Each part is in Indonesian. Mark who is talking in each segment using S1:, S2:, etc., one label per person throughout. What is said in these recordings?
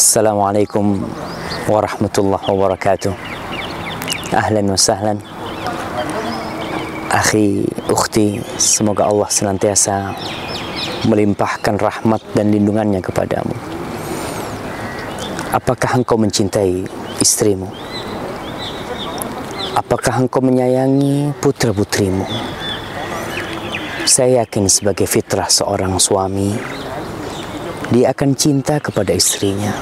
S1: Assalamualaikum warahmatullahi wabarakatuh Ahlan wa sahlan Akhi, ukhti Semoga Allah senantiasa Melimpahkan rahmat dan lindungannya kepadamu Apakah engkau mencintai istrimu? Apakah engkau menyayangi putra-putrimu? Saya yakin sebagai fitrah seorang suami Dia akan cinta kepada istrinya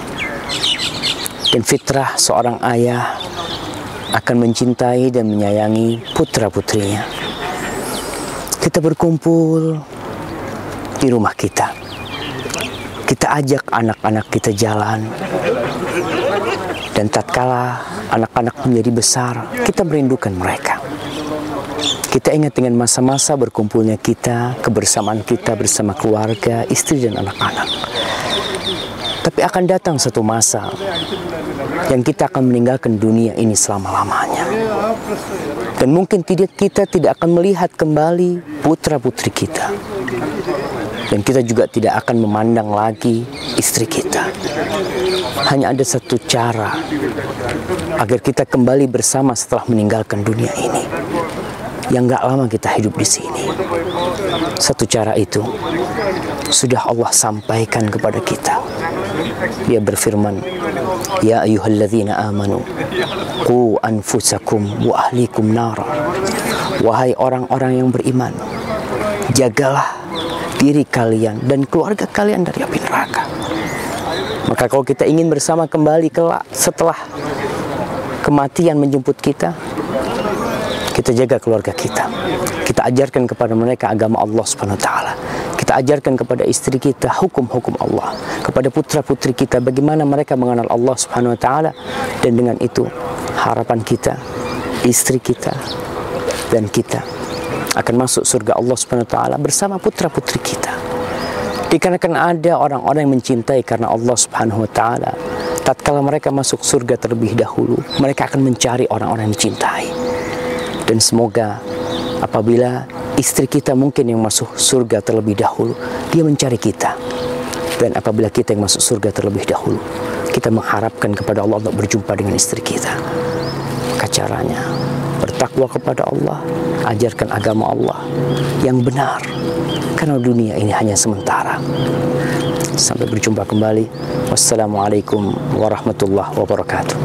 S1: Dan fitrah seorang ayah akan mencintai dan menyayangi putra-putrinya. Kita berkumpul di rumah kita. Kita ajak anak-anak kita jalan. Dan tatkala anak-anak menjadi besar, kita merindukan mereka. Kita ingat dengan masa-masa berkumpulnya kita, kebersamaan kita bersama keluarga, istri dan anak-anak. Tapi akan datang satu masa yang kita akan meninggalkan dunia ini selama-lamanya. Dan mungkin tidak kita tidak akan melihat kembali putra-putri kita. Dan kita juga tidak akan memandang lagi istri kita. Hanya ada satu cara agar kita kembali bersama setelah meninggalkan dunia ini. Yang gak lama kita hidup di sini. Satu cara itu sudah Allah sampaikan kepada kita dia berfirman, Ya ayuhalladzina amanu, Qu anfusakum wa ahlikum nara. Wahai orang-orang yang beriman, jagalah diri kalian dan keluarga kalian dari api neraka. Maka kalau kita ingin bersama kembali kelak setelah kematian menjemput kita, kita jaga keluarga kita. Kita ajarkan kepada mereka agama Allah Subhanahu wa taala kita ajarkan kepada istri kita hukum-hukum Allah, kepada putra-putri kita bagaimana mereka mengenal Allah Subhanahu wa taala dan dengan itu harapan kita, istri kita dan kita akan masuk surga Allah Subhanahu wa taala bersama putra-putri kita. Dikarenakan ada orang-orang yang mencintai karena Allah Subhanahu wa taala, tatkala mereka masuk surga terlebih dahulu, mereka akan mencari orang-orang yang dicintai. Dan semoga apabila istri kita mungkin yang masuk surga terlebih dahulu. Dia mencari kita. Dan apabila kita yang masuk surga terlebih dahulu, kita mengharapkan kepada Allah untuk berjumpa dengan istri kita. Maka caranya, bertakwa kepada Allah, ajarkan agama Allah yang benar. Karena dunia ini hanya sementara. Sampai berjumpa kembali. Wassalamualaikum warahmatullahi wabarakatuh.